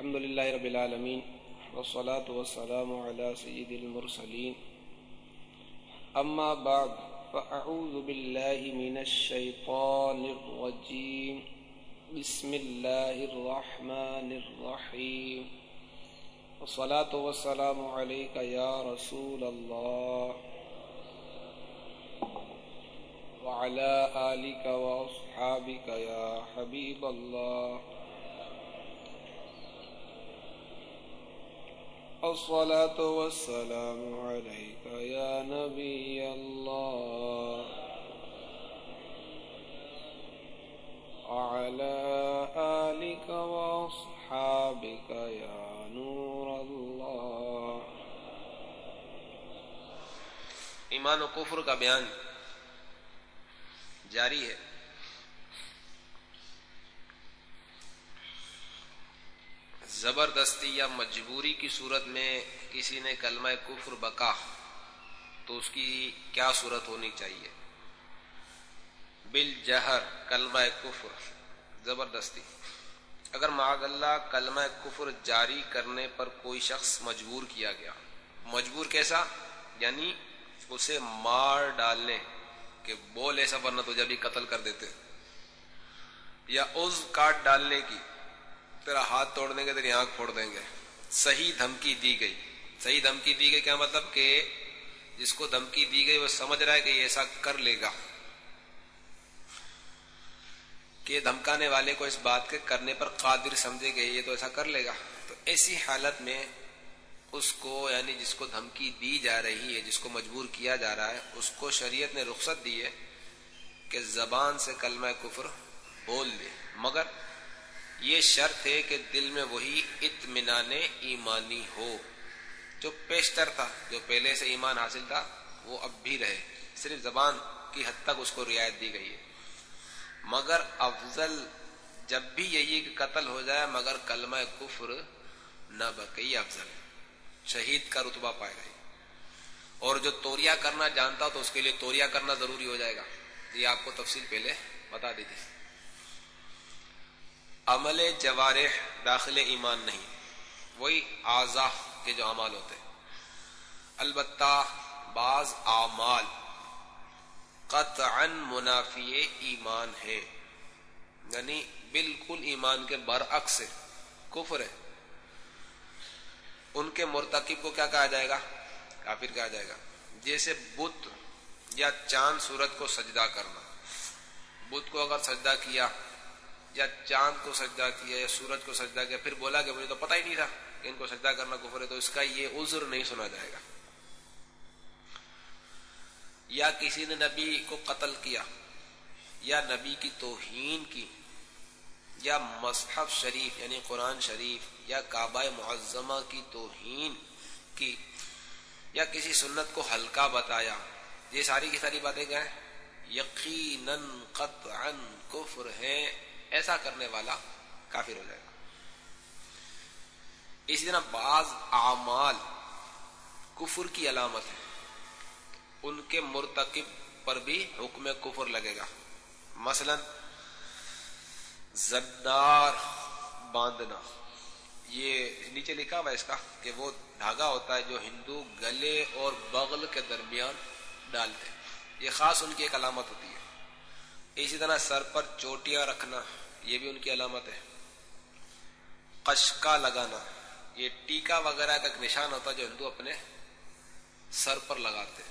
الحمد لله رب العالمين والصلاة والسلام على سيد المرسلين. أما بعد، فأعوذ بالله من الشيطان الرجيم. بسم الله الرحمن الرحيم. والصلاة والسلام عليك يا رسول الله. وعلى آلك وأصحابك يا حبيب الله. الصلاة والسلام عليك يا نبي الله. وعلى آلك وأصحابك يا نور الله. ایمان و کفر کا بیان جاری ہے۔ زبردستی یا مجبوری کی صورت میں کسی نے کلمہ کفر بکا تو اس کی کیا صورت ہونی چاہیے؟ بل جہر کلمہ کفر، زبردستی۔ اگر معذ اللہ کلمہ کفر جاری کرنے پر کوئی شخص مجبور کیا گیا، مجبور کیسا؟ یعنی اسے مار ڈالنے کہ بول ایسا ورنہ تو جب ہی قتل کر دیتے، یا عز کاٹ ڈالنے کی۔ تیرا ہاتھ توڑ دیں گے، تیری آنکھ پھوڑ دیں گے۔ صحیح دھمکی دی گئی۔ صحیح دھمکی دی گئی کیا مطلب کہ جس کو دھمکی دی گئی وہ سمجھ رہا ہے کہ یہ ایسا کر لے گا۔ کہ دھمکانے والے کو اس بات کے کرنے پر قادر سمجھے گئے یہ تو ایسا کر لے گا۔ تو ایسی حالت میں اس کو یعنی جس کو دھمکی دی جا رہی ہے، جس کو مجبور کیا جا رہا ہے، اس کو شریعت نے رخصت دی ہے کہ زبان سے کلمہ کفر بول دے۔ مگر یہ شرط ہے کہ دل میں وہی اطمینان ایمانی ہو۔ جو پیشتر تھا، جو پہلے سے ایمان حاصل تھا، وہ اب بھی رہے۔ صرف زبان کی حد تک اس کو رعایت دی گئی ہے۔ مگر افضل جب بھی یہی کہ قتل ہو جائے، مگر کلمہ کفر نہ بکئی افضل شہید کا رتبہ پائے گا اور جو توریا کرنا جانتا تو اس کے لیے توریا کرنا ضروری ہو جائے گا۔ یہ آپ کو تفصیل پہلے بتا دی تھی عمل جوارح داخل ایمان نہیں، وہی اعضا کے جو اعمال ہوتے البتہ بعض اعمال قطعا منافی ایمان ہے یعنی بالکل ایمان کے برعکس کفر ہے۔ ان کے مرتکب کو کیا کہا جائے گا؟ کافر کہا جائے گا۔ جیسے بت یا چاند سورج کو سجدہ کرنا۔ بت کو اگر سجدہ کیا یا چاند کو سجدہ کیا یا سورج کو سجدہ کیا، پھر بولا کہ مجھے تو پتہ ہی نہیں تھا کہ ان کو سجدہ کرنا کفر ہے، تو اس کا یہ عذر نہیں سنا جائے گا۔ یا کسی نے نبی کو قتل کیا، یا نبی کی توہین کی، یا مصحف شریف یعنی قرآن شریف، یا کعبہ معظمہ کی توہین کی، یا کسی سنت کو ہلکا بتایا۔ یہ ساری کی ساری باتیں کیا ہیں؟ یقیناً قطعا کفر ہے ایسا کرنے والا کافر ہو جائے گا۔ اسی طرح بعض اعمال کفر کی علامت ہے۔ ان کے مرتکب پر بھی حکم کفر لگے گا۔ مثلا زدار باندھنا۔ یہ نیچے لکھا ہوا اس کا کہ وہ دھاگا ہوتا ہے جو ہندو گلے اور بغل کے درمیان ڈالتے یہ خاص ان کی ایک علامت ہوتی ہے۔ اسی طرح سر پر چوٹیاں رکھنا، یہ بھی ان کی علامت ہے۔ قشکا لگانا، یہ ٹیکا وغیرہ کا ایک نشان ہوتا ہے جو ہندو اپنے سر پر لگاتے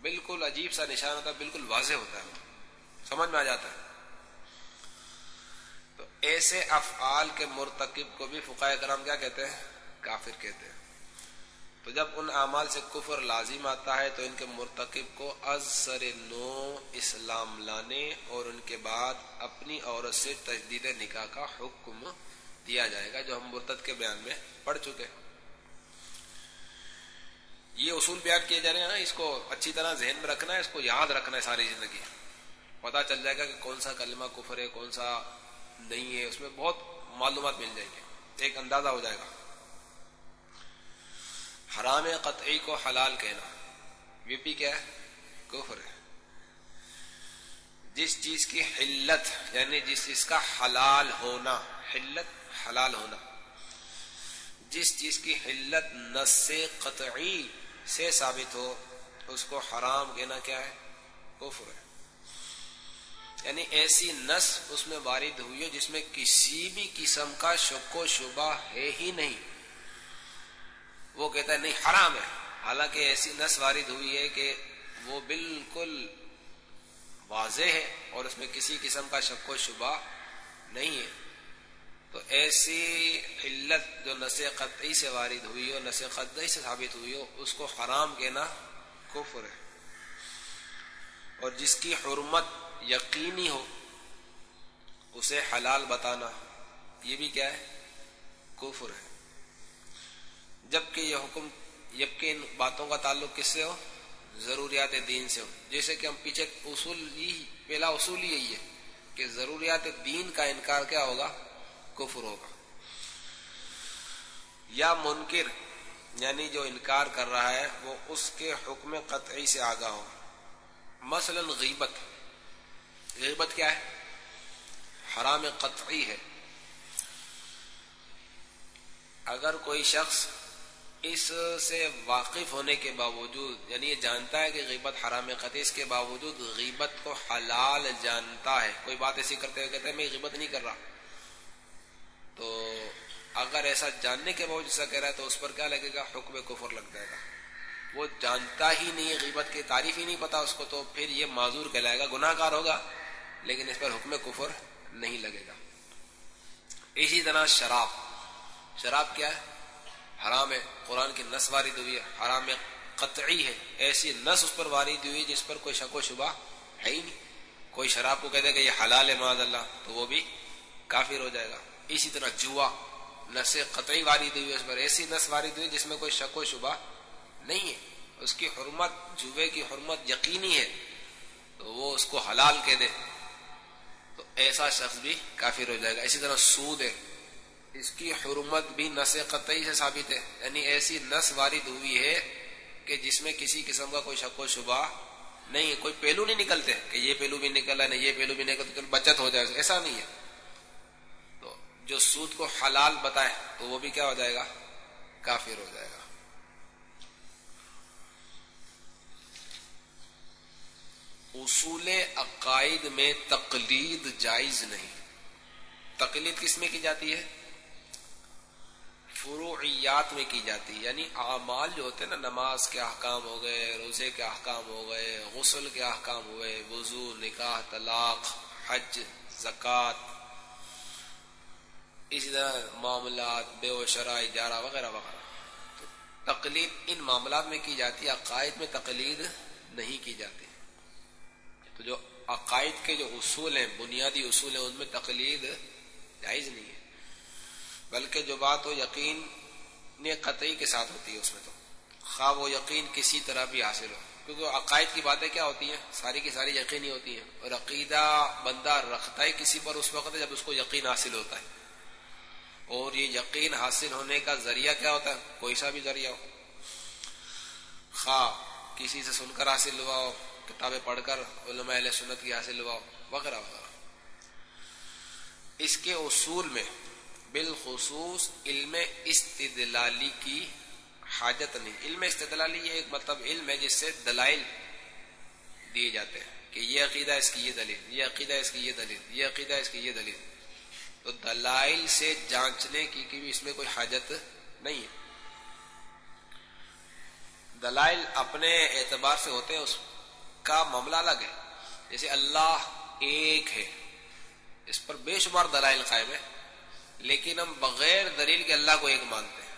بالکل عجیب سا نشان ہوتا ہے، بالکل واضح ہوتا ہے۔ سمجھ میں آ جاتا ہے۔ تو ایسے افعال کے مرتکب کو بھی فقائے کرام کیا کہتے ہیں؟ کافر کہتے ہیں۔ تو جب ان اعمال سے کفر لازم آتا ہے تو ان کے مرتکب کو از سر نو اسلام لانے اور ان کے بعد اپنی عورت سے تجدید نکاح کا حکم دیا جائے گا، جو ہم مرتد کے بیان میں پڑھ چکے یہ اصول بیان کیے جا رہے ہیں نا، اس کو اچھی طرح ذہن میں رکھنا ہے اس کو یاد رکھنا ہے ساری زندگی۔ پتا چل جائے گا کہ کون سا کلمہ کفر ہے، کون سا نہیں ہے، اس میں بہت معلومات مل جائیں گے ایک اندازہ ہو جائے گا۔ حرام قطعی کو حلال کہنا۔ یہ بھی کیا ہے؟ کفر ہے۔ جس چیز کی حلت یعنی جس چیز کا حلال ہونا، حلت حلال ہونا۔ جس چیز کی حلت نس قطعی سے ثابت ہو، اس کو حرام کہنا کیا ہے؟ کفر ہے۔ یعنی ایسی نس اس میں وارد ہوئی ہو جس میں کسی بھی قسم کا شک و شبہ ہے ہی نہیں۔ وہ کہتا ہے، نہیں، حرام ہے۔ حالانکہ ایسی نس وارد ہوئی ہے کہ وہ بالکل واضح ہے اور اس میں کسی قسم کا شک و شبہ نہیں ہے۔ تو ایسی علت جو نس قطعی سے وارد ہوئی ہو، نس قطعی سے ثابت ہوئی ہو، اس کو حرام کہنا کفر ہے۔ اور جس کی حرمت یقینی ہو، اسے حلال بتانا، یہ بھی کیا ہے؟ کفر ہے۔ جبکہ یہ حکم جبکہ ان باتوں کا تعلق کس سے ہو؟ ضروریات دین سے ہو۔ جیسے کہ ہم پیچھے اصول پہلا اصول یہی ہے کہ ضروریات دین کا انکار کیا ہوگا؟ کفر ہوگا۔ یا منکر یعنی جو انکار کر رہا ہے، وہ اس کے حکم قطعی سے آگاہ ہو۔ مثلا غیبت۔ غیبت کیا ہے؟ حرام قطعی ہے۔ اگر کوئی شخص اس سے واقف ہونے کے باوجود یعنی یہ جانتا ہے کہ غیبت حرام قطعی اس کے باوجود غیبت کو حلال جانتا ہے۔ کوئی بات ایسی کرتے ہوئے کہتے ہیں میں غیبت نہیں کر رہا۔ تو اگر ایسا جاننے کے باوجود ایسا کہہ رہا ہے، تو اس پر کیا لگے گا؟ حکم کفر لگ جائے گا۔ وہ جانتا ہی نہیں، غیبت کی تعریف ہی نہیں پتا اس کو، تو پھر یہ معذور کہلائے گا، گناہ کار ہوگا۔ لیکن اس پر حکم کفر نہیں لگے گا۔ اسی طرح شراب۔ شراب کیا ہے؟ حرام ہے، قرآن کی نس وارد ہوئی ہے، حرام قطعی ہے، ایسی نس اس پر وارد ہوئی جس پر کوئی شک و شبہ ہے ہی نہیں۔ کوئی شراب کو کہتے کہ یہ حلال ہے، معاذ اللہ، تو وہ بھی کافر ہو جائے گا۔ اسی طرح جوا نس قطعی وارد ہوئی اس پر، ایسی نس وارد ہوئی جس میں کوئی شک و شبہ نہیں ہے۔ اس کی حرمت، جوے کی حرمت یقینی ہے، تو وہ اس کو حلال کہہ دے تو ایسا شخص بھی کافر ہو جائے گا۔ اسی طرح سود ہے۔ اس کی حرمت بھی نس قطعی سے ثابت ہے یعنی ایسی نس وارد ہوئی ہے کہ جس میں کسی قسم کا کوئی شک و شبہ نہیں ہے، کوئی پہلو نہیں نکلتے کہ یہ پہلو بھی نکلا، نہیں یہ پہلو بھی نکل تو بچت ہو جائے، ایسا نہیں ہے۔ تو جو سود کو حلال بتائے تو وہ بھی کیا ہو جائے گا؟ کافر ہو جائے گا۔ اصول عقائد میں تقلید جائز نہیں۔ تقلید کس میں کی جاتی ہے؟ فروعیات میں کی جاتی ہے۔ یعنی اعمال جو ہوتے ہیں نا، نماز کے احکام ہو گئے، روزے کے احکام ہو گئے، غسل کے احکام ہوئے وضو، نکاح، طلاق، حج، زکوٰۃ، اسی طرح معاملات، بے و شرح اجارہ وغیرہ وغیرہ۔ تو تقلید ان معاملات میں کی جاتی ہے، عقائد میں تقلید نہیں کی جاتی۔ تو جو عقائد کے جو اصول ہیں، بنیادی اصول ہیں، ان میں تقلید جائز نہیں ہے۔ بلکہ جو بات ہو یقین نے قطعی کے ساتھ ہوتی ہے اس میں تو۔ خواہ وہ یقین کسی طرح بھی حاصل ہو۔ کیونکہ عقائد کی باتیں کیا ہوتی ہیں؟ ساری کی ساری یقینی ہوتی ہیں۔ اور عقیدہ بندہ رکھتا ہے کسی پر اس وقت جب اس کو یقین حاصل ہوتا ہے۔ اور یہ یقین حاصل ہونے کا ذریعہ کیا ہوتا ہے؟ کوئی سا بھی ذریعہ ہو۔ خواہ کسی سے سن کر حاصل ہوا ہو، کتابیں پڑھ کر علماء اہل سنت کی حاصل ہوا وغیرہ وغیرہ۔ اس کے اصول میں بالخصوص علم استدلالی کی حاجت نہیں۔ علم استدلالی یہ ایک مطلب علم ہے جس سے دلائل دیے جاتے ہیں کہ یہ عقیدہ اس کی یہ دلیل، یہ عقیدہ اس کی یہ دلیل، یہ عقیدہ اس کی یہ دلیل۔ تو دلائل سے جانچنے کی بھی اس میں کوئی حاجت نہیں ہے۔ دلائل اپنے اعتبار سے ہوتے ہیں، اس کا معاملہ الگ ہے۔ جیسے اللہ ایک ہے، اس پر بے شمار دلائل قائم ہے لیکن ہم بغیر دلیل کے اللہ کو ایک مانتے ہیں۔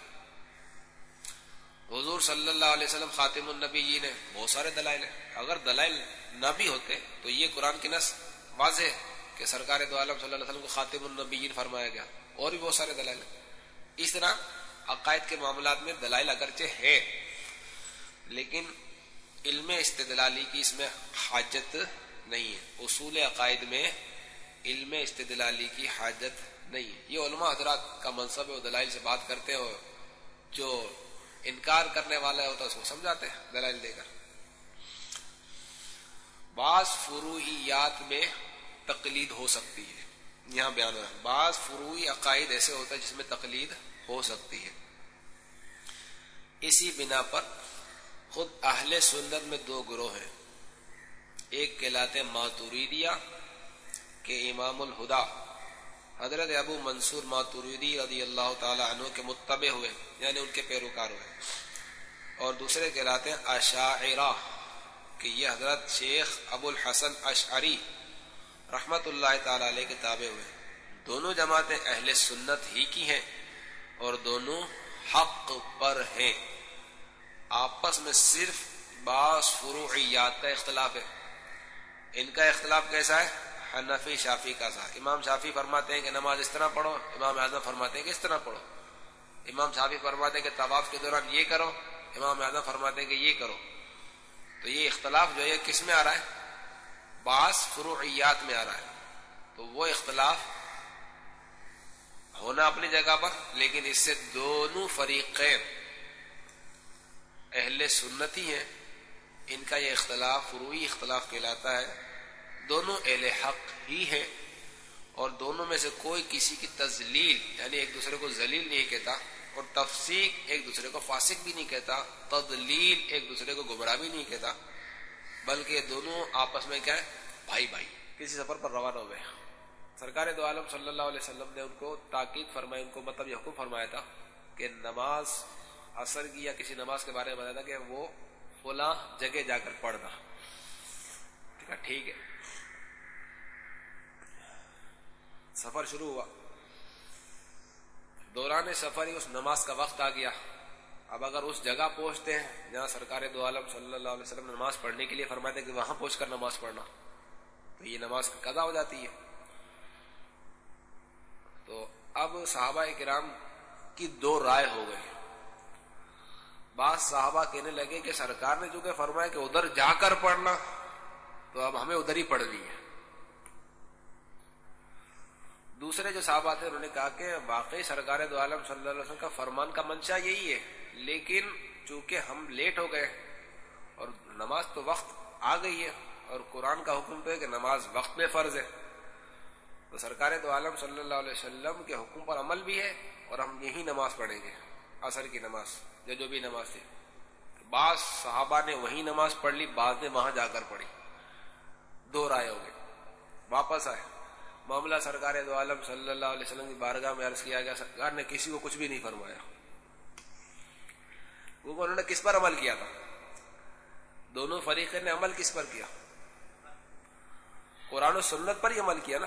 حضور صلی اللہ علیہ وسلم، خاتم النبی جی نے بہت سارے دلائل ہیں۔ اگر دلائل نہ بھی ہوتے تو یہ قرآن کی نس واضح ہے کہ سرکار دو عالم صلی اللہ علیہ وسلم کو خاتم النبی فرمایا گیا۔ اور بھی بہت سارے دلائل ہیں۔ اس طرح عقائد کے معاملات میں دلائل اگرچہ ہے لیکن علم استدلالی کی اس میں حاجت نہیں ہے۔ اصول عقائد میں علم استدلالی کی حاجت نہیں ہے یہ علماء حضرات کا منصب ہے، وہ دلائل سے بات کرتے ہو جو انکار کرنے والا ہوتا ہے اس کو سمجھاتے ہیں، دلائل دے کر۔ بعض فروعیات میں تقلید ہو سکتی ہے۔ یہاں بیان ہو بعض فروعی عقائد ایسے ہوتا ہے جس میں تقلید ہو سکتی ہے۔ اسی بنا پر خود اہل سنت میں دو گروہ ہیں۔ ایک کہلاتے ماتوریدیا کے امام الہدا۔ حضرت ابو منصور ماتوریدی رضی اللہ تعالی عنہ کے متبع ہوئے یعنی ان کے پیروکار ہوئے اور دوسرے کہلاتے ہیں اشاعرہ، کہ یہ حضرت شیخ ابو الحسن اشعری رحمت اللہ تعالی علیہ کے تابع ہوئے۔ دونوں جماعتیں اہل سنت ہی کی ہیں اور دونوں حق پر ہیں۔ آپس میں صرف بعض فروعیات کا اختلاف ہے۔ ان کا اختلاف کیسا ہے؟ حنفی، شافی کا سا امام شافی فرماتے ہیں کہ نماز اس طرح پڑھو، امام اعظم فرماتے ہیں کہ اس طرح پڑھو۔ امام شافی فرماتے ہیں کہ طواف کے دوران یہ کرو، امام اعظم فرماتے ہیں کہ یہ کرو۔ تو یہ اختلاف جو ہے کس میں آ رہا ہے؟ بعض فروعیات میں آ رہا ہے۔ تو وہ اختلاف ہونا اپنی جگہ پر، لیکن اس سے دونوں فریقین اہل سنتی ہیں۔ ان کا یہ اختلاف فروئی اختلاف کہلاتا ہے۔ دونوں اہل حق ہی ہیں اور دونوں میں سے کوئی کسی کی تزلیل یعنی ایک دوسرے کو ذلیل نہیں کہتا اور تفسیق ایک دوسرے کو فاسق بھی نہیں کہتا تدلیل ایک دوسرے کو گمراہ بھی نہیں کہتا، بلکہ دونوں آپس میں کیا ہے؟ بھائی بھائی۔ کسی سفر پر روانہ ہوئے۔ سرکار دو عالم صلی اللہ علیہ وسلم نے ان کو تاکید فرمائی، ان کو مطلب یہ حکم فرمایا تھا کہ نماز اثر کی یا کسی نماز کے بارے میں بتایا تھا کہ وہ فلاں جگہ جا کر پڑھنا۔ ٹھیک ہے۔ سفر شروع ہوا۔ دوران سفر ہی اس نماز کا وقت آ گیا۔ اب اگر اس جگہ پہنچتے ہیں جہاں سرکار دو عالم صلی اللہ علیہ وسلم نماز پڑھنے کے لیے فرماتے کہ وہاں پہنچ کر نماز پڑھنا۔ تو یہ نماز قضا ہو جاتی ہے۔ تو اب صحابہ کرام کی دو رائے ہو گئی۔ بعض صحابہ کہنے لگے کہ سرکار نے چونکہ فرمایا کہ ادھر جا کر پڑھنا، تو اب ہمیں ادھر ہی پڑھنی ہے۔ دوسرے جو صحابہ تھے انہوں نے کہا کہ واقعی سرکار دو عالم صلی اللہ علیہ وسلم کا فرمان کا منشا یہی ہے، لیکن چونکہ ہم لیٹ ہو گئے اور نماز تو وقت آ گئی ہے اور قرآن کا حکم تو ہے کہ نماز وقت میں فرض ہے، تو سرکار دو عالم صلی اللہ علیہ وسلم کے حکم پر عمل بھی ہے اور ہم یہی نماز پڑھیں گے، عصر کی نماز، یا جو بھی نماز تھی۔ بعض صحابہ نے وہی نماز پڑھ لی، بعض نے وہاں جا کر پڑھی۔ دو رائے ہو گئے واپس آئے۔ معاملہ سرکار دو عالم صلی اللہ علیہ وسلم کی بارگاہ میں عرض کیا گیا۔ سرکار نے کسی کو کچھ بھی نہیں فرمایا۔ وہ انہوں نے کس پر عمل کیا تھا؟ دونوں فریقے نے عمل کس پر کیا؟ قرآن و سنت پر ہی عمل کیا نا۔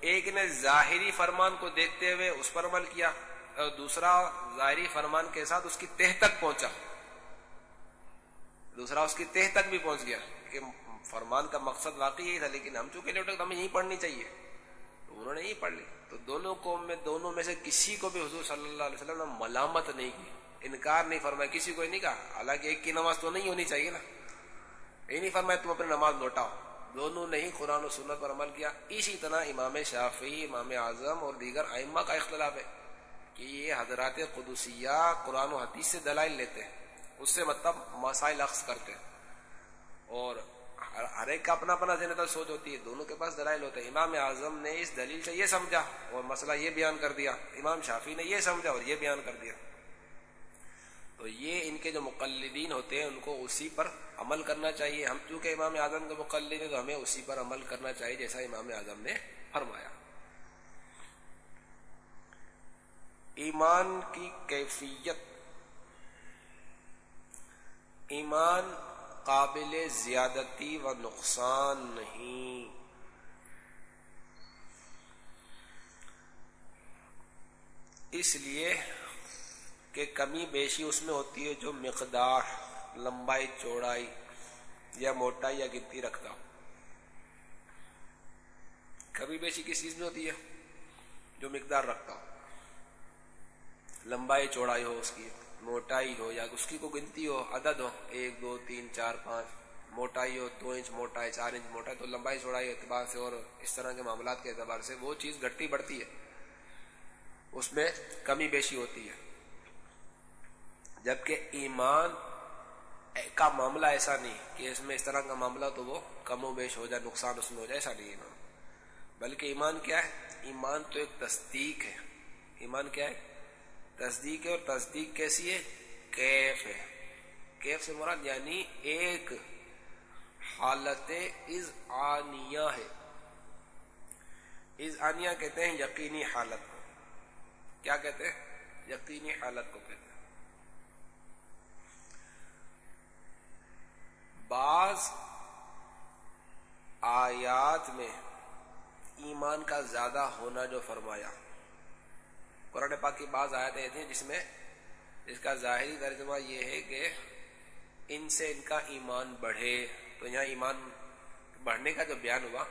ایک نے ظاہری فرمان کو دیکھتے ہوئے اس پر عمل کیا اور دوسرا ظاہری فرمان کے ساتھ اس کی تہ تک پہنچا۔ دوسرا اس کی تہ تک بھی پہنچ گیا کہ فرمان کا مقصد واقعی یہی تھا، لیکن ہم چونکہ لیٹ ہمیں یہی پڑھنی چاہیے۔ انہوں نے یہی پڑھ لی تو دونوں کو میں دونوں میں سے کسی کو بھی حضور صلی اللہ علیہ وسلم نے ملامت نہیں کی۔ انکار نہیں فرمایا، کسی کو نہیں کہا۔ حالانکہ ایک کی نماز تو نہیں ہونی چاہیے نا۔ یہ نہیں فرمایا تم اپنی نماز لوٹاؤ۔ دونوں نے ہی قرآن و سنت پر عمل کیا۔ اسی طرح امام شافی امام اعظم اور دیگر ائمہ کا اختلاف ہے کہ یہ حضرات قدسیہ قرآن و حدیث سے دلائل لیتے ہیں۔ اس سے مطلب مسائل اخذ کرتے ہیں۔ اور ہر ایک کا اپنا اپنا ذہن سوچ ہوتی ہے۔ دونوں کے پاس دلائل ہوتے ہیں۔ امام اعظم نے اس دلیل سے یہ سمجھا اور مسئلہ یہ بیان کر دیا۔ امام شافی نے یہ سمجھا اور یہ بیان کر دیا۔ تو یہ ان کے جو مقلدین ہوتے ہیں، ان کو اسی پر عمل کرنا چاہیے۔ ہم چونکہ امام اعظم کے مقلد ہیں، تو ہمیں اسی پر عمل کرنا چاہیے، جیسا امام اعظم نے فرمایا۔ ایمان کی کیفیت۔ ایمان قابل زیادتی و نقصان نہیں۔ اس لیے کہ کمی بیشی اس میں ہوتی ہے جو مقدار لمبائی، چوڑائی یا موٹائی یا گنتی رکھتا ہو۔ کمی بیشی کس چیز میں ہوتی ہے؟ جو مقدار رکھتا ہو۔ لمبائی، چوڑائی ہو اس کی۔ موٹائی ہو یا اس کی کو گنتی ہو، عدد ہو، ایک، دو، تین، چار، پانچ، موٹائی ہو، دو انچ موٹائی، چار انچ موٹائی، تو لمبائی، چوڑائی، اعتبار سے اور اس طرح کے معاملات کے اعتبار سے وہ چیز گھٹتی بڑھتی ہے۔ اس میں کمی بیشی ہوتی ہے۔ جبکہ ایمان کا معاملہ ایسا نہیں کہ اس میں اس طرح کا معاملہ تو وہ کم و بیش ہو جائے، نقصان اس میں ہو جائے، ایسا نہیں ایمان بلکہ ایمان کیا ہے؟ ایمان تو ایک تصدیق ہے۔ ایمان کیا ہے؟ تصدیق ہے اور تصدیق کیسی ہے؟ کیف ہے۔ کیف سے مراد یعنی ایک حالت از آنیا ہے۔ از آنیا کہتے ہیں یقینی حالت کو۔ کیا کہتے ہیں؟ یقینی حالت کو کہتے ہیں۔ بعض آیات میں ایمان کا زیادہ ہونا جو فرمایا۔ قرآن پاک کی بعض آیات تھیں جس میں اس کا ظاہری ترجمہ یہ ہے کہ ان سے ان کا ایمان بڑھے۔ تو یہاں ایمان بڑھنے کا جو بیان ہوا،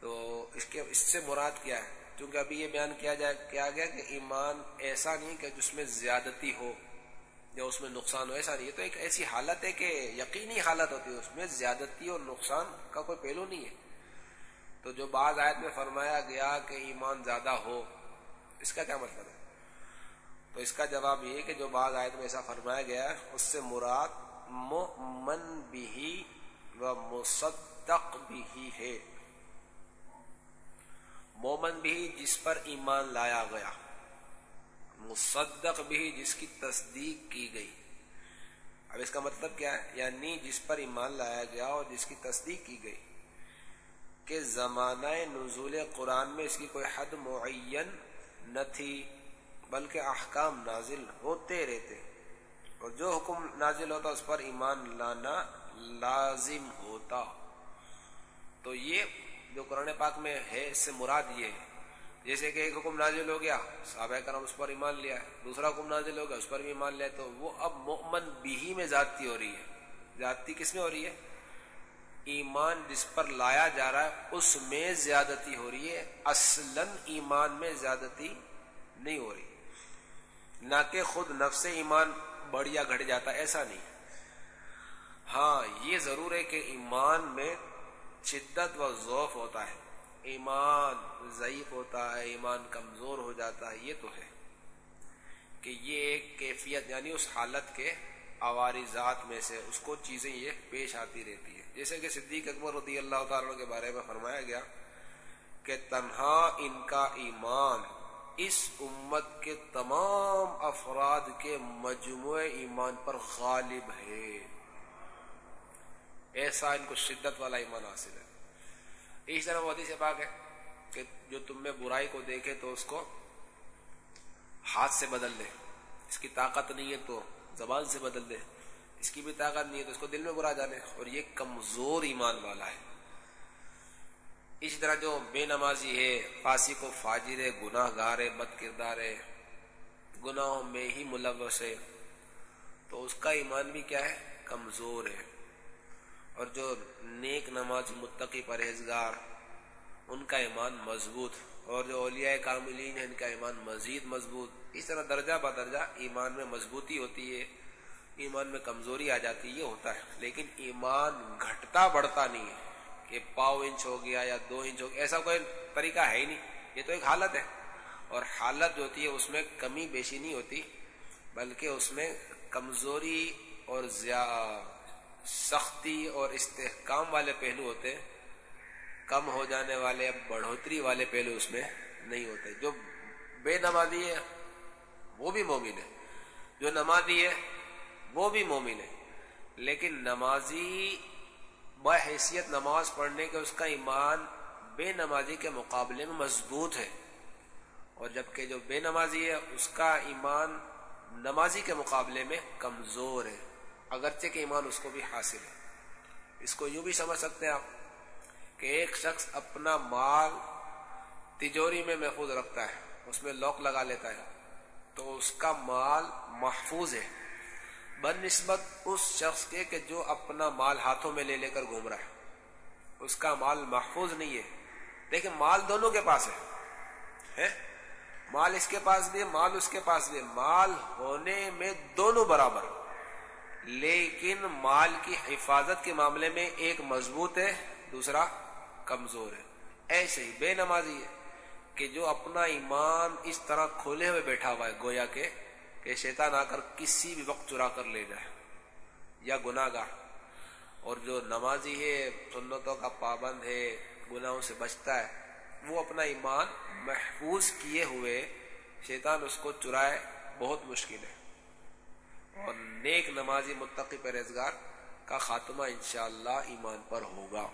تو اس کے اس سے مراد کیا ہے؟ کیونکہ ابھی یہ بیان کیا جائے، کیا گیا کہ ایمان ایسا نہیں کہ جس میں زیادتی ہو، یا اس میں نقصان ہو، ایسا نہیں۔ ہے تو ایک ایسی حالت ہے کہ یقینی حالت ہوتی ہے، اس میں زیادتی اور نقصان کا کوئی پہلو نہیں ہے۔ تو جو بعض آیت میں فرمایا گیا کہ ایمان زیادہ ہو اس کا کیا مطلب ہے؟ تو اس کا جواب یہ کہ جو بعض آیت میں ایسا فرمایا گیا اس سے مراد مؤمن بھی و مصدق بھی ہے۔ مومن بھی جس پر ایمان لایا گیا، مصدق بھی جس کی تصدیق کی گئی۔ اب اس کا مطلب کیا ہے؟ یعنی جس پر ایمان لایا گیا اور جس کی تصدیق کی گئی۔ کہ زمانہ نزول قرآن میں اس کی کوئی حد معین نہ تھی، بلکہ احکام نازل ہوتے رہتے۔ اور جو حکم نازل ہوتا، اس پر ایمان لانا لازم ہوتا۔ تو یہ جو قرآن پاک میں ہے، اس سے مراد یہ ہے۔ جیسے کہ ایک حکم نازل ہو گیا، صحابہ کرم اس پر ایمان لیا ہے۔ دوسرا حکم نازل ہو گیا، اس پر بھی ایمان لیا تو وہ اب مؤمن بھی میں ذاتی ہو رہی ہے۔ ذاتی کس میں ہو رہی ہے؟ ایمان جس پر لایا جا رہا ہے، اس میں زیادتی ہو رہی ہے۔ اصلا ایمان میں زیادتی نہیں ہو رہی۔ نہ کہ خود نفس ایمان بڑھیا گھٹ جاتا، ایسا نہیں۔ ہاں یہ ضرور ہے کہ ایمان میں شدت و ذوف ہوتا ہے۔ ایمان ضعیف ہوتا ہے، ایمان کمزور ہو جاتا ہے، یہ تو ہے۔ کہ یہ ایک کیفیت یعنی اس حالت کے آواری ذات میں سے، اس کو چیزیں یہ پیش آتی رہتی ہے جیسے کہ صدیق اکبر رضی اللہ تعالیٰ کے بارے میں فرمایا گیا کہ تنہا ان کا ایمان اس امت کے تمام افراد کے مجموعہ ایمان پر غالب ہے۔ ایسا ان کو شدت والا ایمان حاصل ہے۔ اس طرح وہ حدیث پاک ہے کہ جو تم میں برائی کو دیکھے تو اس کو ہاتھ سے بدل دے۔ اس کی طاقت نہیں ہے تو زبان سے بدل دے۔ اس کی بھی طاقت نہیں ہے تو اس کو دل میں برا جانے۔ اور یہ کمزور ایمان والا ہے۔ اسی طرح جو بے نمازی ہے فاسی کو فاجر ہے گناہ گار ہے، بد کردار ہے، گناہوں میں ہی ملوث ہے۔ تو اس کا ایمان بھی کیا ہے؟ کمزور ہے۔ اور جو نیک نماز متقی پرہیزگار، ان کا ایمان مضبوط۔ اور جو اولیاء کاملین ہیں، ان کا ایمان مزید مضبوط۔ اس طرح درجہ بدرجہ ایمان میں مضبوطی ہوتی ہے۔ ایمان میں کمزوری آ جاتی ہے، یہ ہوتا ہے۔ لیکن ایمان گھٹتا بڑھتا نہیں ہے کہ پاؤ انچ ہو گیا یا دو انچ ہو گیا، ایسا کوئی طریقہ ہے ہی نہیں۔ یہ تو ایک حالت ہے۔ اور حالت جو ہوتی ہے، اس میں کمی بیشی نہیں ہوتی، بلکہ اس میں کمزوری اور سختی اور استحکام والے پہلو ہوتے کم ہو جانے والے بڑھوتری والے پہلو اس میں نہیں ہوتے۔ جو بے نمازی ہے، وہ بھی مومن ہے۔ جو نمازی ہے وہ بھی مومن ہے لیکن نمازی بحیثیت نماز پڑھنے کے اس کا ایمان بے نمازی کے مقابلے میں مضبوط ہے۔ اور جبکہ جو بے نمازی ہے، اس کا ایمان نمازی کے مقابلے میں کمزور ہے۔ اگرچہ کہ ایمان اس کو بھی حاصل ہے۔ اس کو یوں بھی سمجھ سکتے ہیں آپ کہ ایک شخص اپنا مال تجوری میں محفوظ رکھتا ہے، اس میں لوک لگا لیتا ہے، تو اس کا مال محفوظ ہے۔ بن نسبت اس شخص کے کہ جو اپنا مال ہاتھوں میں لے لے کر گھوم رہا ہے۔ اس کا مال محفوظ نہیں ہے۔ دیکھیں، مال دونوں کے پاس ہے۔ مال اس کے پاس بھی، مال اس کے پاس بھی۔ ہے مال ہونے میں دونوں برابر۔ لیکن مال کی حفاظت کے معاملے میں ایک مضبوط ہے، دوسرا کمزور ہے۔ ایسے ہی بے نمازی ہے کہ جو اپنا ایمان اس طرح کھولے ہوئے بیٹھا ہوا ہے، گویا کے کہ شیطان آ کر کسی بھی وقت چرا کر لے جائے یا گناہ گار اور جو نمازی ہے، سنتوں کا پابند ہے، گناہوں سے بچتا ہے، وہ اپنا ایمان محفوظ کیے ہوئے شیطان اس کو چرائے بہت مشکل ہے۔ اور نیک نمازی متقی پرہزگار کا خاتمہ انشاءاللہ ایمان پر ہوگا۔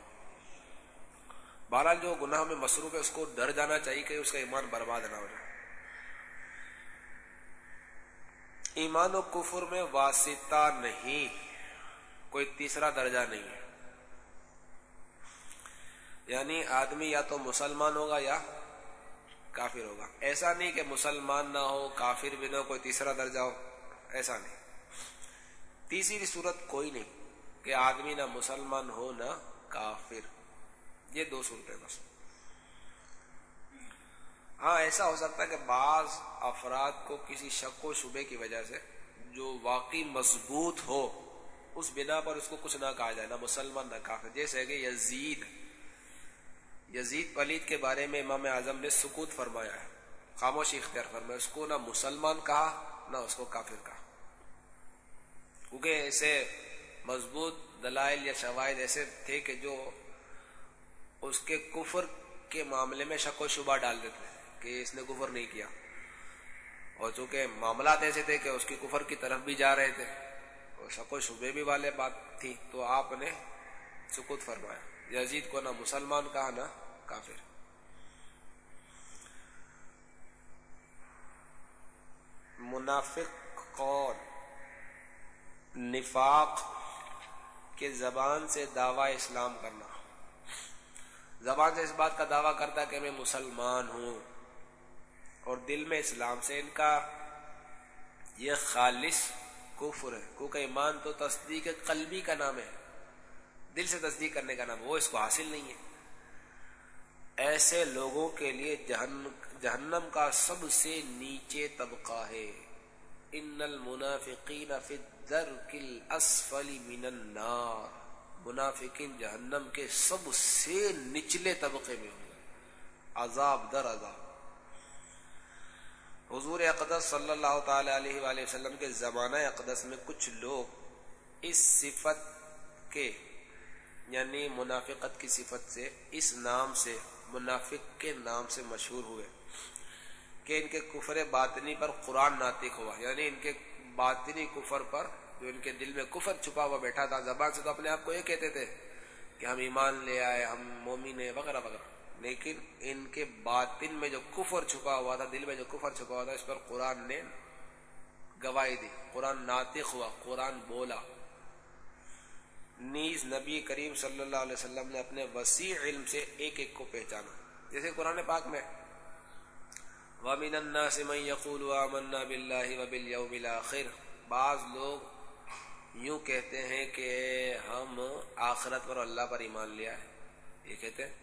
بہرحال جو گناہ میں مصروف ہے، اس کو ڈر جانا چاہیے کہ اس کا ایمان برباد نہ ہو جائے۔ ایمان و کفر میں واسطہ نہیں۔ کوئی تیسرا درجہ نہیں ہے۔ یعنی آدمی یا تو مسلمان ہوگا یا کافر ہوگا۔ ایسا نہیں کہ مسلمان نہ ہو، کافر بھی نہ ہو، کوئی تیسرا درجہ ہو۔ ایسا نہیں۔ تیسری صورت کوئی نہیں کہ آدمی نہ مسلمان ہو نہ کافر۔ یہ دو صورتیں بس۔ ہاں ایسا ہو سکتا ہے کہ بعض افراد کو کسی شک و شبے کی وجہ سے جو واقعی مضبوط ہو، اس بنا پر اس کو کچھ نہ کہا جائے، نہ مسلمان، نہ کافر۔ جیسے کہ یزید یزید پلید کے بارے میں امام اعظم نے سکوت فرمایا ہے، خاموشی اختیار فرمایا، اس کو نہ مسلمان کہا، نہ اس کو کافر کہا۔ کیونکہ ایسے مضبوط دلائل یا شوائد ایسے تھے کہ جو اس کے کفر کے معاملے میں شک و شبہ ڈال دیتے کہ اس نے کفر نہیں کیا۔ اور چونکہ معاملات ایسے تھے کہ اس کی کفر کی طرف بھی جا رہے تھے، اور شک و شبے بھی والے بات تھی، تو آپ نے سکوت فرمایا۔ یزید کو نہ مسلمان کہا، نہ کافر۔ منافق قول نفاق کے زبان سے دعوی اسلام کرنا۔ زبان سے اس بات کا دعویٰ کرتا کہ میں مسلمان ہوں۔ اور دل میں اسلام سے ان کا یہ خالص کفر ہے۔ کیونکہ ایمان تو تصدیق قلبی کا نام ہے۔ دل سے تصدیق کرنے کا نام وہ اس کو حاصل نہیں ہے۔ ایسے لوگوں کے لیے جہنم کا سب سے نیچے طبقہ ہے۔ ان المنافقین فی الدرک الاسفل من النار۔ منافقین جہنم کے سب سے نچلے طبقے میں ہوں۔ عذاب در عذاب۔ حضور اقدس صلی اللہ تعالی علیہ وآلہ وسلم کے زمانہ اقدس میں کچھ لوگ اس صفت کے یعنی منافقت کی صفت سے، اس نام سے، منافق کے نام سے مشہور ہوئے کہ ان کے کفر باطنی پر قرآن ناطق ہوا یعنی ان کے باطنی کفر پر جو ان کے دل میں کفر چھپا ہوا بیٹھا تھا، زبان سے تو اپنے آپ کو یہ کہتے تھے کہ ہم ایمان لے آئے، ہم مومن وغیرہ وغیرہ۔ لیکن ان کے باطن میں جو کفر چھپا ہوا تھا، دل میں جو کفر چھپا ہوا تھا، اس پر قرآن نے گواہی دی۔ قرآن ناطق ہوا، قرآن بولا۔ نیز نبی کریم صلی اللہ علیہ وسلم نے اپنے وسیع علم سے ایک ایک کو پہچانا۔ جیسے قرآن پاک میں، وَمِنَ النَّاسِ مَن يَقُولُ آمَنَّا بِاللَّهِ وَبِالْيَوْمِ الْآخِرِ۔ بعض لوگ یوں کہتے ہیں کہ ہم آخرت پر اللہ پر ایمان لیا ہے یہ کہتے ہیں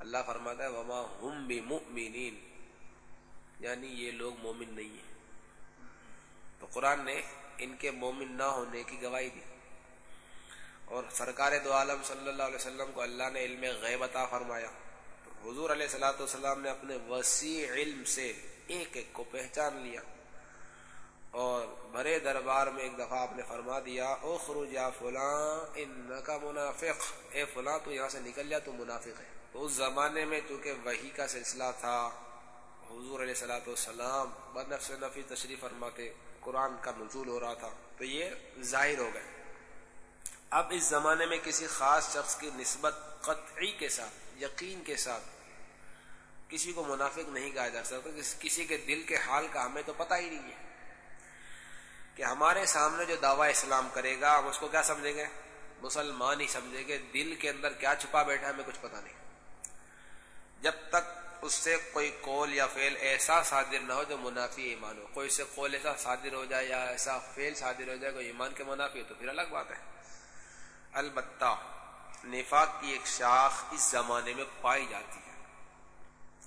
اللہ فرماتا ہے، وما ہم بمؤمنین یعنی یہ لوگ مومن نہیں ہیں۔ تو قرآن نے ان کے مومن نہ ہونے کی گواہی دی۔ اور سرکار دو عالم صلی اللہ علیہ وسلم کو اللہ نے علم غیب عطا فرمایا۔ تو حضور علیہ السلاۃ والسلام نے اپنے وسیع علم سے ایک ایک کو پہچان لیا۔ اور بڑے دربار میں ایک دفعہ آپ نے فرما دیا او خروج یا فلاں ان کا منافق۔ اے فلاں، تو یہاں سے نکل جا، تو منافق ہے۔ اس زمانے میں چونکہ وہی کا سلسلہ تھا، حضور علیہ صلاۃ والسلام بدنف نفی تشریف فرماتے، قرآن کا نزول ہو رہا تھا، تو یہ ظاہر ہو گئے۔ اب اس زمانے میں کسی خاص شخص کی نسبت قطعی کے ساتھ، یقین کے ساتھ کسی کو منافق نہیں کہا جا سکتا کسی کے دل کے حال کا ہمیں تو پتہ ہی نہیں ہے۔ کہ ہمارے سامنے جو دعوی اسلام کرے گا، ہم اس کو کیا سمجھیں گے؟ مسلمان ہی سمجھیں گے، دل کے اندر کیا چھپا بیٹھا ہمیں کچھ پتہ نہیں۔ جب تک اس سے کوئی قول یا فعل ایسا صادر نہ ہو جو منافی ایمان ہو۔ کوئی سے قول ایسا صادر ہو جائے یا ایسا فعل صادر ہو جائے کوئی ایمان کے منافی ہو تو پھر الگ بات ہے۔ البتہ نفاق کی ایک شاخ اس زمانے میں پائی جاتی ہے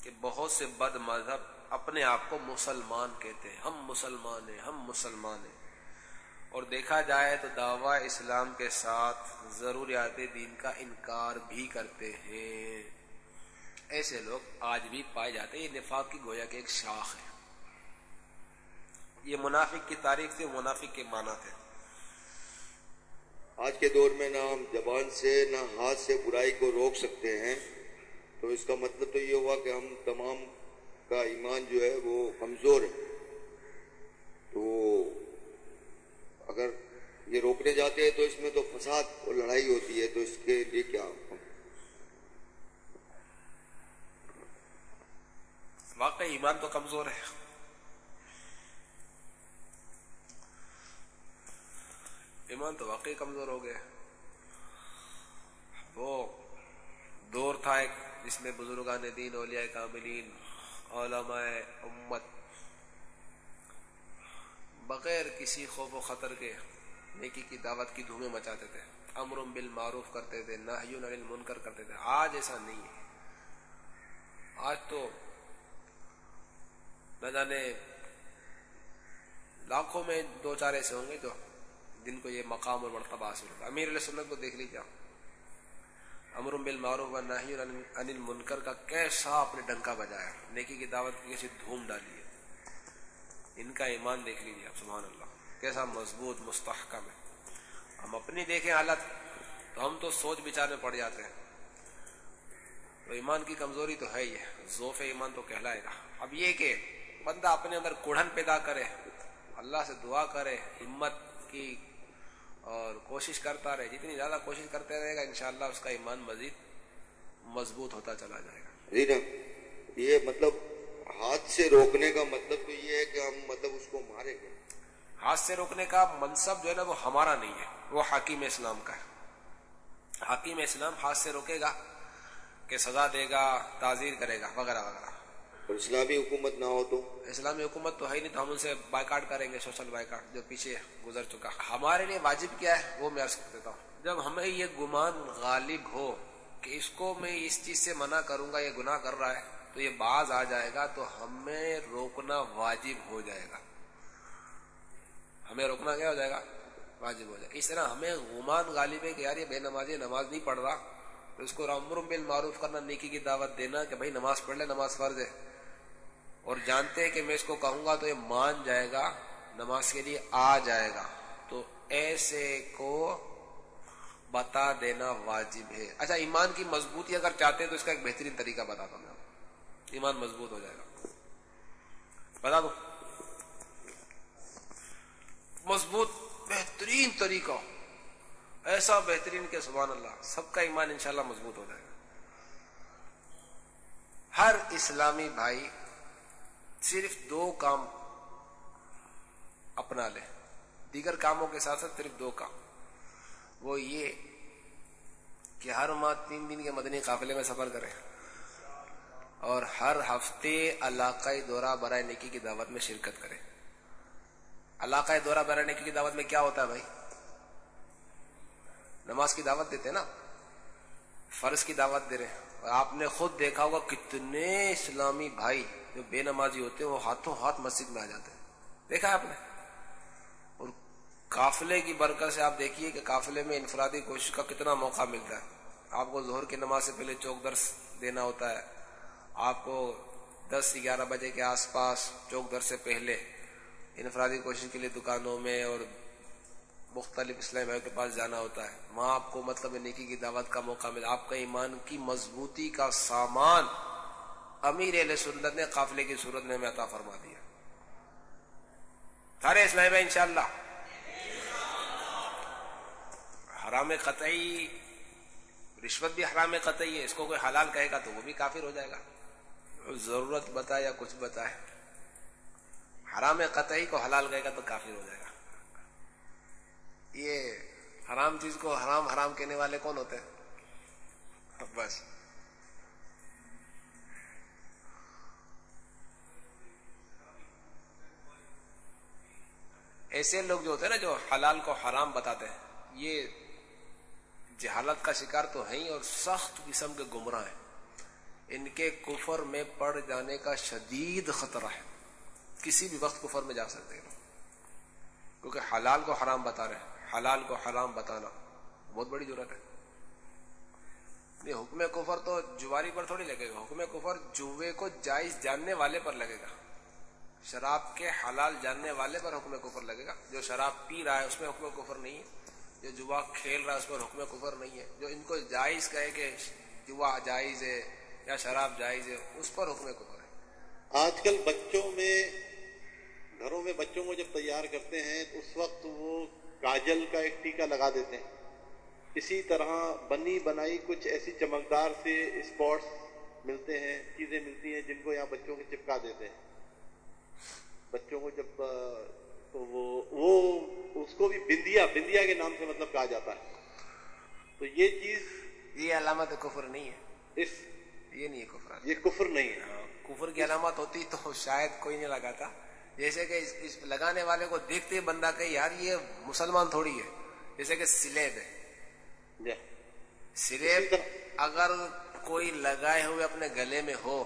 کہ بہت سے بد مذہب اپنے آپ کو مسلمان کہتے ہیں۔ ہم مسلمان ہیں، ہم مسلمان ہیں۔ اور دیکھا جائے تو دعوی اسلام کے ساتھ ضروریات دین کا انکار بھی کرتے ہیں۔ ایسے لوگ آج بھی پائے جاتے ہیں، یہ نفاق کی گویا کے ایک شاخ ہے۔ یہ منافق کی تاریخ تھی منافق کے معنی تھے۔ آج کے دور میں نہ ہم زبان سے، نہ ہاتھ سے برائی کو روک سکتے ہیں۔ تو اس کا مطلب تو یہ ہوا کہ ہم تمام کا ایمان جو ہے وہ کمزور ہے۔ تو بچے تو اس میں تو فساد اور لڑائی ہوتی ہے، تو اس کے لیے کیا؟ واقعی ایمان تو کمزور ہے۔ ایمان تو واقعی کمزور ہو گیا۔ وہ دور تھا ایک، جس میں بزرگان دین، اولیاء کاملین، علماء امت۔ بغیر کسی خوف و خطر کے نیکی کی دعوت کی دھومیں مچاتے تھے۔ امر بالمعروف کرتے تھے نہی عن المنکر کرتے تھے۔ آج ایسا نہیں ہے۔ آج تو جانے لاکھوں میں دو چار ایسے ہوں گے جو جن کو یہ مقام اور مرتبہ حاصل ہوگا امیر علیہ سنت کو دیکھ لیجیے امر بالمعروف و نہی عن المنکر کا کیسا اپنے ڈنکا بجایا۔ نیکی کی دعوت کی کیسی دھوم ڈالی ہے۔ ان کا ایمان دیکھ لیجیے آپ، سبحان اللہ۔ کیسا مضبوط، مستحکم ہے۔ ہم اپنی دیکھیں حالت، تو ہم تو سوچ بچار میں پڑ جاتے ہیں۔ تو ایمان کی کمزوری تو ہے ہی ہے۔ ذوف ایمان تو کہلائے گا۔ اب یہ کہ بندہ اپنے اندر کوڑھن پیدا کرے اللہ سے دعا کرے ہمت کی اور کوشش کرتا رہے جتنی زیادہ کوشش کرتے رہے گا انشاءاللہ اس کا ایمان مزید مضبوط ہوتا چلا جائے گا۔ جی یہ مطلب ہاتھ سے روکنے کا مطلب تو یہ ہے کہ ہم مطلب اس کو ماریں گے۔ ہاتھ سے روکنے کا منصب جو ہے نا وہ ہمارا نہیں ہے وہ حاکم اسلام کا ہے۔ حاکم اسلام ہاتھ سے روکے گا کہ سزا دے گا تعزیر کرے گا وغیرہ وغیرہ۔ اور اسلامی حکومت نہ ہو تو؟ اسلامی حکومت تو ہے ہی نہیں تو ہم ان سے بائیکاٹ کریں گے سوشل بائیکاٹ جو پیچھے گزر چکا۔ ہمارے لیے واجب کیا ہے وہ میں عرض دیتا ہوں۔ جب ہمیں یہ گمان غالب ہو کہ اس کو میں اس چیز سے منع کروں گا یہ گناہ کر رہا ہے تو یہ باز آ جائے گا تو ہمیں روکنا واجب ہو جائے گا۔ ہمیں روکنا کیا ہو جائے گا؟ واجب ہو جائے گا۔ اس طرح ہمیں گمان غالب ہے کہ یار یہ بے نمازی نماز نہیں پڑھ رہا۔ تو اس کو رمر بالمعروف کرنا، نیکی کی دعوت دینا کہ بھائی نماز پڑھ لے، نماز فرض ہے۔ اور جانتے ہیں کہ میں اس کو کہوں گا تو یہ مان جائے گا، نماز کے لیے آ جائے گا۔ تو ایسے کو بتا دینا واجب ہے۔ اچھا ایمان کی مضبوطی اگر چاہتے ہیں تو اس کا ایک بہترین طریقہ بتاتا ہوں میں ایمان مضبوط ہو جائے گا۔ بتا دو۔ مضبوط، بہترین طریقہ۔ ایسا بہترین کہ سبحان اللہ، سب کا ایمان انشاءاللہ مضبوط ہو جائے گا۔ ہر اسلامی بھائی صرف دو کام اپنا لے۔ دیگر کاموں کے ساتھ ساتھ صرف دو کام۔ وہ یہ کہ ہر ماہ تین دن کے مدنی قافلے میں سفر کرے اور ہر ہفتے علاقائی دورہ برائے نیکی کی دعوت میں شرکت کرے علاقائی دورہ برائے نیکی کی دعوت میں کیا ہوتا ہے بھائی؟ نماز کی دعوت دیتے نا؟ فرض کی دعوت دے رہے اور آپ نے خود دیکھا ہوگا کتنے اسلامی بھائی جو بے نمازی ہوتے ہیں، وہ ہاتھوں ہاتھ مسجد میں آ جاتے ہیں۔ دیکھا آپ نے؟ اور قافلے کی برکت سے آپ دیکھیے کہ قافلے میں انفرادی کوشش کا کتنا موقع ملتا ہے۔ آپ کو زہر کی نماز سے پہلے چوک درس دینا ہوتا ہے۔ آپ کو دس، گیارہ بجے کے آس پاس چوک در سے پہلے انفرادی کوشش کے لیے دکانوں میں اور مختلف اسلام بھائی کے پاس جانا ہوتا ہے۔ وہاں آپ کو مطلب نیکی کی دعوت کا موقع ملا آپ کا ایمان کی مضبوطی کا سامان امیر علیہ سنت نے قافلے کی صورت میں عطا فرما دیا۔ سارے اسلام بھائی انشاءاللہ۔ حرام قطعی، رشوت بھی حرام قطعی ہے، اس کو کوئی حلال کہے گا تو وہ بھی کافر ہو جائے گا۔ ضرورت بتائے یا کچھ بتائے۔ حرام قطعی کو حلال کہے گا تو کافر ہو جائے گا۔ یہ حرام چیز کو حرام حرام کہنے والے کون ہوتے ہیں؟ بس۔ ایسے لوگ جو ہوتے ہیں نا جو حلال کو حرام بتاتے ہیں، یہ جہالت کا شکار تو ہے ہی اور سخت قسم کے گمراہ ہیں۔ ان کے کفر میں پڑ جانے کا شدید خطرہ ہے۔ کسی بھی وقت کفر میں جا سکتے ہیں۔ کیونکہ حلال کو حرام بتا رہے ہیں۔ حلال کو حرام بتانا بہت بڑی ضرورت ہے۔ یہ حکم کفر تو جواری پر تھوڑی لگے گا۔ حکم کفر جوے کو جائز جاننے والے پر لگے گا۔ شراب کے حلال جاننے والے پر حکم کفر لگے گا۔ جو شراب پی رہا ہے اس میں حکم کفر نہیں ہے۔ جو جوا کھیل رہا ہے اس پر حکم کفر نہیں ہے۔ جو ان کو جائز کہے کہ جوا جائز ہے یا شراب جائز ہے، اس پر حکم کفر ہے۔ آج کل بچوں میں، گھروں میں بچوں کو جب تیار کرتے ہیں، تو اس وقت وہ کاجل کا ایک ٹیکا لگا دیتے ہیں۔ اسی طرح بنی بنائی کچھ ایسی چمکدار سے اسپاٹس ملتے ہیں، چیزیں ملتی ہیں جن کو یہاں بچوں کے چپکا دیتے ہیں۔ بچوں کو جب تو وہ وہ اس کو بھی بندیا بندیا کے نام سے مطلب کہا جاتا ہے۔ تو یہ چیز یہ علامت کفر نہیں ہے۔ اس یہ نہیں ہے کفر یہ کفر نہیں ہے۔ ہاں، کفر کی علامت ہوتی تو شاید کوئی نہیں لگاتا۔ جیسے کہ اس, اس لگانے والے کو دیکھتے بندہ کہ یار یہ مسلمان تھوڑی ہے۔ جیسے کہ سلیب ہے۔ جی۔ سلیب اگر کوئی لگائے ہوئے اپنے گلے میں ہو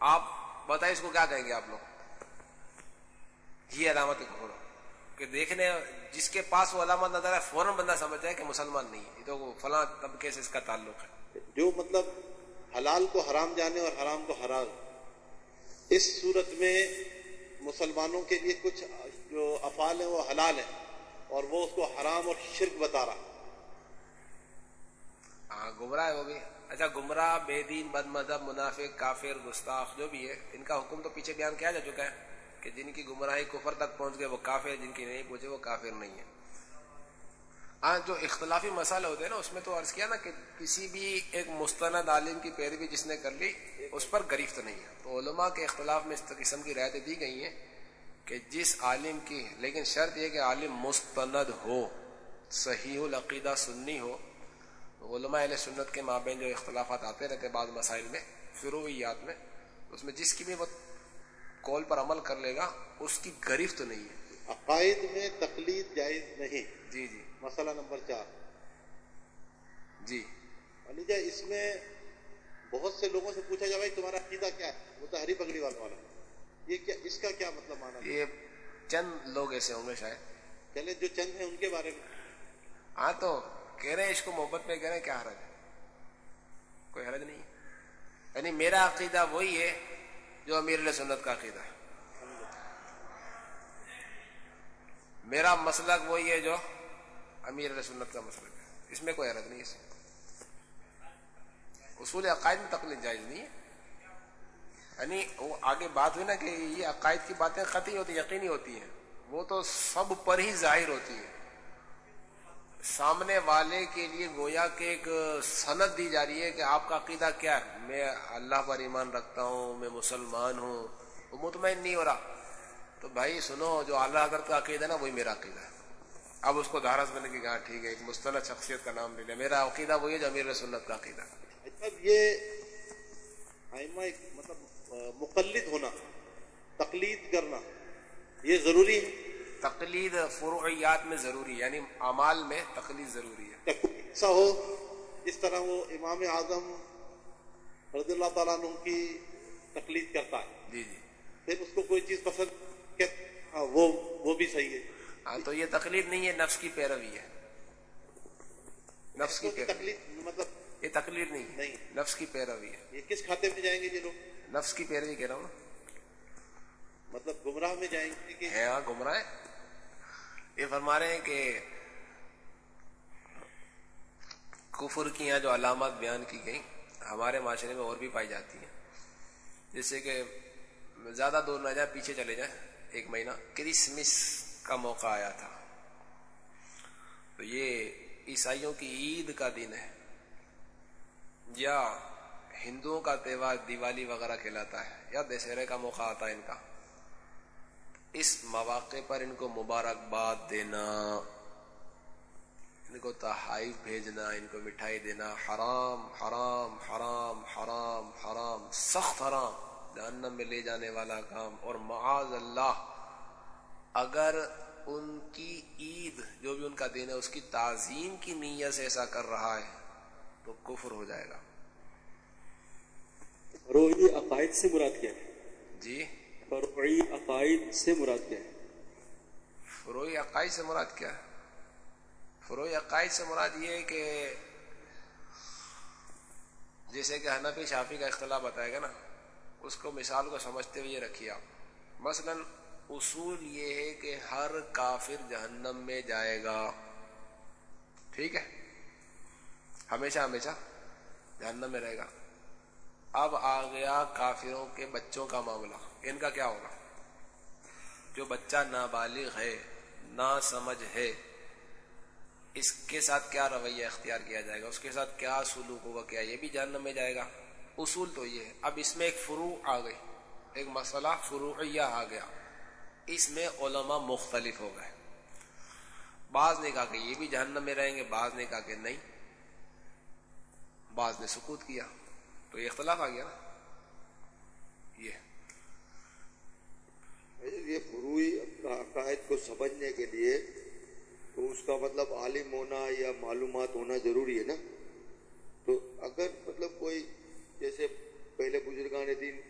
آپ بتائیں اس کو کیا کہیں گے آپ لوگ؟ یہ علامت کفر کہ دیکھنے جس کے پاس وہ علامت نظر ہے فوراً بندہ سمجھ جائے کہ مسلمان نہیں ہے۔ یہ تو فلاں طبقے سے اس کا تعلق ہے۔ جو مطلب حلال کو حرام جانے اور حرام کو حلال۔ اس صورت میں مسلمانوں کے لیے کچھ جو افعال ہیں وہ حلال ہیں اور وہ اس کو حرام اور شرک بتا رہا۔ ہاں گمراہ ہے وہ بھی۔ اچھا گمراہ بے دین بد مذہب منافق کافر گستاخ جو بھی ہے ان کا حکم تو پیچھے بیان کیا جا چکا ہے۔ کہ جن کی گمراہی کفر تک پہنچ گئے، وہ کافر، جن کی نہیں پہنچے، وہ کافر نہیں ہے ہاں جو اختلافی مسئلہ ہوتے ہیں نا، اس میں تو عرض کیا نا کہ کسی بھی ایک مستند عالم کی پیروی جس نے کر لی، اس پر گریفت نہیں ہے۔ تو علماء کے اختلاف میں اس قسم کی رعایتیں دی گئی ہیں کہ جس عالم کی، لیکن شرط یہ کہ عالم مستند ہو، صحیح العقیدہ سنی ہو۔ علماء اہل سنت کے مابین جو اختلافات آتے رہتے بعض مسائل میں، فروعیات میں، اس میں جس کی بھی وہ کول پر عمل کر لے گا اس کی گریفت نہیں ہے۔ عقائد میں تقلید جائز نہیں۔ جی جی۔ مسئلہ نمبر چار۔ جی۔ علی جا اس میں بہت سے لوگوں سے پوچھا جائے بھائی تمہارا عقیدہ کیا ہے؟ وہ تو ہری پگڑی والوں والا۔ یہ کیا اس کا کیا مطلب مانا؟ یہ چند لوگ ایسے ہوں گے شاید۔ چلے جو چند ہیں ان کے بارے میں۔ ہاں تو کہہ رہے ہیں اس کو محبت میں کہہ رہے ہیں کیا حرج ہے؟ کوئی حرج نہیں۔ یعنی میرا عقیدہ وہی ہے جو امیر علیہ سنت کا عقیدہ ہے۔ میرا مسلک وہی ہے جو امیر علیہ سنت کا مسلک ہے۔ اس میں کوئی حرج نہیں ہے۔ اصول عقائد میں تقلید جائز نہیں ہے۔ یعنی وہ آگے بات ہوئی نا کہ یہ عقائد کی باتیں قطعی ہوتی یقینی ہوتی ہیں۔ وہ تو سب پر ہی ظاہر ہوتی ہے سامنے والے کے لیے گویا کہ ایک سند دی جا رہی ہے کہ آپ کا عقیدہ کیا ہے؟ میں اللہ پر ایمان رکھتا ہوں، میں مسلمان ہوں، وہ مطمئن نہیں ہو رہا۔ تو بھائی سنو، جو اللہ حضرت کا عقیدہ ہے نا، وہی میرا عقیدہ ہے۔ اب اس کو دھارس بنے کی کہا ٹھیک ہے، ایک مستند شخصیت کا نام لے لیا میرا عقیدہ وہی ہے جو امیر سنت کا عقیدہ مطلب یہ آئمہ ایک مطلب مقلد ہونا، تقلید کرنا، یہ ضروری ہے؟ تقلید فروعیات میں ضروری ہے یعنی اعمال میں تقلید ضروری ہے۔ ایسا ہو جس طرح وہ امام اعظم رضی اللہ تعالیٰ عنہ کی تقلید کرتا ہے۔ جی جی۔ پھر اس کو کوئی چیز پسند ہاں وہ وہ بھی صحیح ہے۔ ہاں تو یہ تقلید نہیں ہے نفس کی پیروی ہے۔ نفس کی پیروی تقلید مطلب یہ تقلید نہیں۔ نفس کی پیروی ہے۔ یہ کس کھاتے میں جائیں گے یہ لوگ؟ نفس کی پیروی کہہ رہا ہوں۔ نا مطلب گمراہ میں جائیں گے ہاں گمراہ ہے یہ فرما رہے ہیں کہ کفر کی یہاں جو علامات بیان کی گئی ہمارے معاشرے میں اور بھی پائی جاتی ہیں۔ جیسے کہ زیادہ دور نہ جائے، پیچھے چلے جائیں ایک مہینہ کرسمس کا موقع آیا تھا۔ تو یہ عیسائیوں کی عید کا دن ہے۔ یا ہندوؤں کا تہوار دیوالی وغیرہ کہلاتا ہے، یا دشہرے کا موقع آتا ہے ان کا۔ اس مواقع پر ان کو مبارکباد دینا ان کو تحائف بھیجنا ان کو مٹھائی دینا حرام حرام حرام حرام حرام سخت حرام جہنم میں لے جانے والا کام۔ اور معاذ اللہ اگر ان کی عید جو بھی ان کا دن ہے اس کی تعظیم کی نیت سے ایسا کر رہا ہے تو کفر ہو جائے گا۔ فروعی عقائد سے مراد کیا ہے؟ جی؟ فروعی عقائد سے مراد کیا ہے؟ فروئی عقائد سے مراد کیا ہے؟ فروئی عقائد سے مراد یہ ہے کہ جیسے کہ حنفی شافی کا اختلاف بتائے گا نا، اس کو مثال کو سمجھتے ہوئے یہ رکھیے آپ۔ مثلا اصول یہ ہے کہ ہر کافر جہنم میں جائے گا۔ ٹھیک ہے؟ ہمیشہ ہمیشہ جہنم میں رہے گا۔ اب آ گیا کافروں کے بچوں کا معاملہ۔ ان کا کیا ہوگا؟ جو بچہ نابالغ ہے نا سمجھ ہے، اس کے ساتھ کیا رویہ اختیار کیا جائے گا؟ اس کے ساتھ کیا سلوک ہوگا؟ کیا یہ بھی جاننے میں جائے گا؟ اصول تو یہ ہے۔ اب اس میں ایک فروع آ گئی۔ ایک مسئلہ فروعیہ آ گیا۔ اس میں علماء مختلف ہو گئے۔ بعض نے کہا کہ یہ بھی جہنم میں رہیں گے، بعض نے کہا کہ نہیں۔ بعض نے سکوت کیا۔ تو یہ اختلاف آ گیا نا یہ یہ فروئی عقائد کو سمجھنے کے لیے تو اس کا مطلب عالم ہونا یا معلومات ہونا ضروری ہے نا؟ تو اگر مطلب کوئی جیسے پہلے بزرگان دین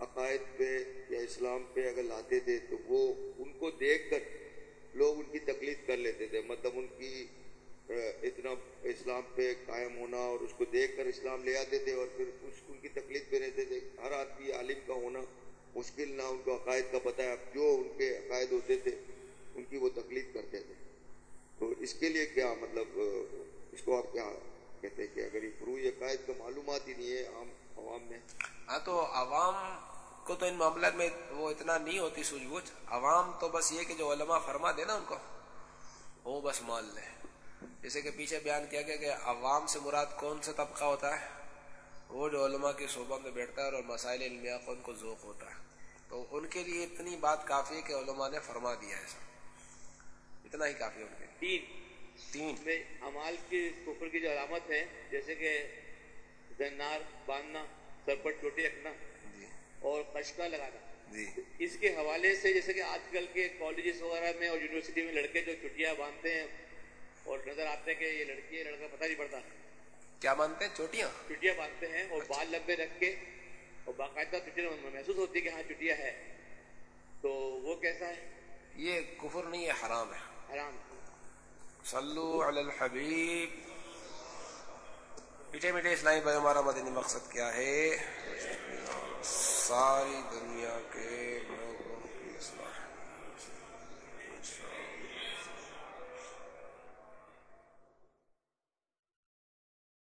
عقائد پہ یا اسلام پہ اگر لاتے تھے تو وہ ان کو دیکھ کر لوگ ان کی تکلیف کر لیتے تھے مطلب ان کی اتنا اسلام پہ قائم ہونا اور اس کو دیکھ کر اسلام لے آتے تھے اور پھر اس، ان کی تکلیف پہ رہتے تھے، ہر آدمی عالم کا ہونا۔ مشکل نہ ان کو عقائد کا پتہ ہے جو ان کے عقائد ہوتے تھے، ان کی وہ تکلیف کرتے تھے۔ تو اس کے لیے کیا مطلب اس کو آپ کیا کہتے ہیں کہ اگر یہ فروئی عقائد کا معلومات ہی نہیں ہے عام عوام میں؟ ہاں تو عوام کو تو ان معاملات میں وہ اتنا نہیں ہوتی سوجھ بوجھ۔ عوام تو بس یہ کہ جو علماء فرما دے نا ان کو، وہ بس مان لے۔ جیسے کہ پیچھے بیان کیا گیا کہ عوام سے مراد کون سا طبقہ ہوتا ہے؟ وہ جو علماء کی صوبہ میں بیٹھتا ہے اور مسائل علمیہ کو ان کو ذوق ہوتا ہے۔ تو ان کے لیے اتنی بات کافی ہے کہ علماء نے فرما دیا ہے اتنا ہی کافی ہے ان کے تین۔ تین۔ میں امال کی کفر کی جو علامت ہے جیسے کہ زنار باندھنا سر پر چوٹی رکھنا جی۔ اور کشکا لگانا۔ جی۔ اس کے حوالے سے جیسے کہ آج کل کے کالجز وغیرہ میں اور یونیورسٹی میں لڑکے جو چھٹیاں باندھتے ہیں اور نظر آتے ہیں کہ یہ لڑکی ہے لڑکا پتہ نہیں پڑتا۔ کیا مانتے ہیں؟ چوٹیاں؟ چھٹیاں باندھتے ہیں اور بال لمبے رکھ کے اور باقاعدہ چھٹیاں محسوس ہوتی ہے کہ ہاں چھٹیاں ہے۔ تو وہ کیسا ہے؟ یہ کفر نہیں ہے حرام ہے۔ حرام۔ صلو علی الحبیب۔ میٹھے میٹھے اسلامی بھائی ہمارا مدنی مقصد کیا ہے؟ ساری